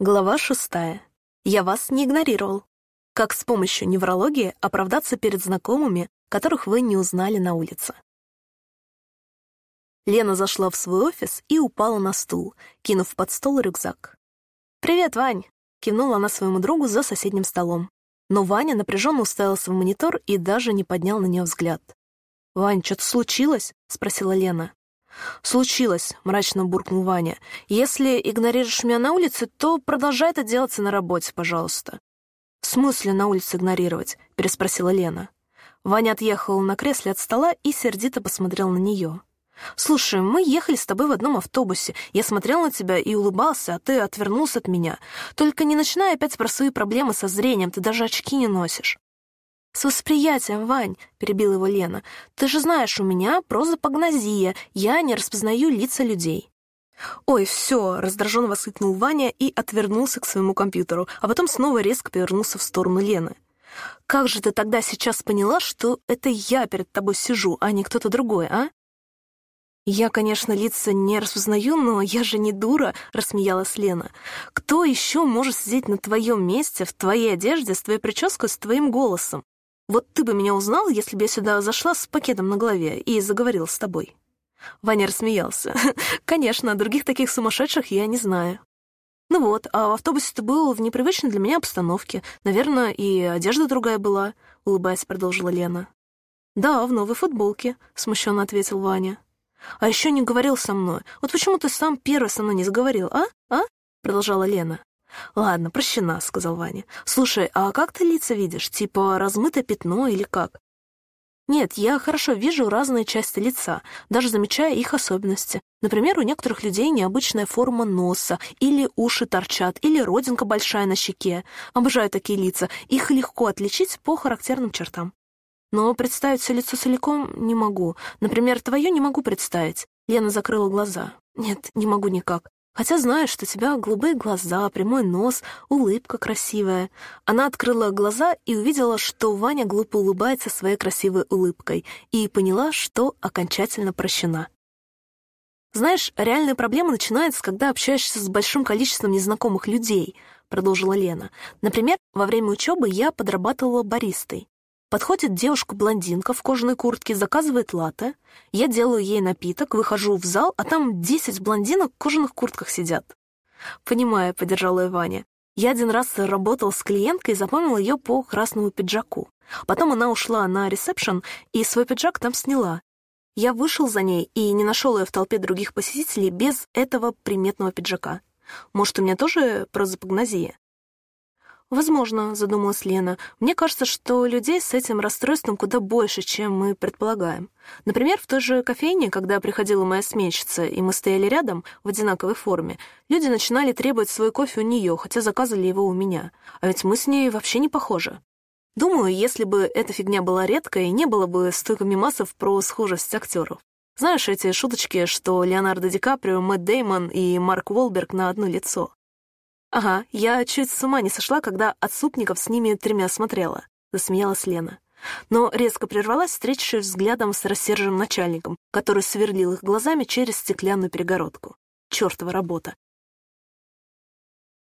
Глава шестая. Я вас не игнорировал. Как с помощью неврологии оправдаться перед знакомыми, которых вы не узнали на улице. Лена зашла в свой офис и упала на стул, кинув под стол рюкзак. «Привет, Вань!» — кивнула она своему другу за соседним столом. Но Ваня напряженно уставился в монитор и даже не поднял на нее взгляд. «Вань, что-то случилось?» — спросила Лена. «Случилось», — мрачно буркнул Ваня. «Если игнорируешь меня на улице, то продолжай это делаться на работе, пожалуйста». «В смысле на улице игнорировать?» — переспросила Лена. Ваня отъехал на кресле от стола и сердито посмотрел на нее. «Слушай, мы ехали с тобой в одном автобусе. Я смотрел на тебя и улыбался, а ты отвернулся от меня. Только не начинай опять про свои проблемы со зрением, ты даже очки не носишь». «С восприятием, Вань», — перебила его Лена. «Ты же знаешь, у меня прозапогнозия, я не распознаю лица людей». «Ой, все!» — раздраженно воскликнул Ваня и отвернулся к своему компьютеру, а потом снова резко повернулся в сторону Лены. «Как же ты тогда сейчас поняла, что это я перед тобой сижу, а не кто-то другой, а?» «Я, конечно, лица не распознаю, но я же не дура», — рассмеялась Лена. «Кто еще может сидеть на твоем месте, в твоей одежде, с твоей прической, с твоим голосом? Вот ты бы меня узнал, если бы я сюда зашла с пакетом на голове и заговорила с тобой». Ваня рассмеялся. «Конечно, других таких сумасшедших я не знаю». «Ну вот, а в автобусе ты был в непривычной для меня обстановке. Наверное, и одежда другая была», — улыбаясь, продолжила Лена. «Да, в новой футболке», — смущенно ответил Ваня. «А еще не говорил со мной. Вот почему ты сам первый со мной не заговорил, а? А?» — продолжала Лена. «Ладно, прощена», — сказал Ваня. «Слушай, а как ты лица видишь? Типа размытое пятно или как?» «Нет, я хорошо вижу разные части лица, даже замечая их особенности. Например, у некоторых людей необычная форма носа, или уши торчат, или родинка большая на щеке. Обожаю такие лица, их легко отличить по характерным чертам. Но представить все лицо целиком не могу. Например, твое не могу представить. Лена закрыла глаза. Нет, не могу никак. Хотя знаю, что у тебя голубые глаза, прямой нос, улыбка красивая. Она открыла глаза и увидела, что Ваня глупо улыбается своей красивой улыбкой, и поняла, что окончательно прощена. «Знаешь, реальная проблема начинается, когда общаешься с большим количеством незнакомых людей», — продолжила Лена. «Например, во время учебы я подрабатывала баристой. Подходит девушка-блондинка в кожаной куртке, заказывает латте. Я делаю ей напиток, выхожу в зал, а там десять блондинок в кожаных куртках сидят. «Понимаю», — поддержала я Ваня. Я один раз работал с клиенткой и запомнил ее по красному пиджаку. Потом она ушла на ресепшн и свой пиджак там сняла. Я вышел за ней и не нашел ее в толпе других посетителей без этого приметного пиджака. Может, у меня тоже прозапогнозия? «Возможно», — задумалась Лена. «Мне кажется, что людей с этим расстройством куда больше, чем мы предполагаем. Например, в той же кофейне, когда приходила моя сменщица, и мы стояли рядом в одинаковой форме, люди начинали требовать свой кофе у нее, хотя заказывали его у меня. А ведь мы с ней вообще не похожи. Думаю, если бы эта фигня была редкой, не было бы столько мимасов про схожесть актеров. Знаешь эти шуточки, что Леонардо Ди Каприо, Мэтт Деймон и Марк Уолберг на одно лицо? «Ага, я чуть с ума не сошла, когда от супников с ними тремя смотрела», — засмеялась Лена. Но резко прервалась, встретившись взглядом с рассерженным начальником, который сверлил их глазами через стеклянную перегородку. Чёртова работа.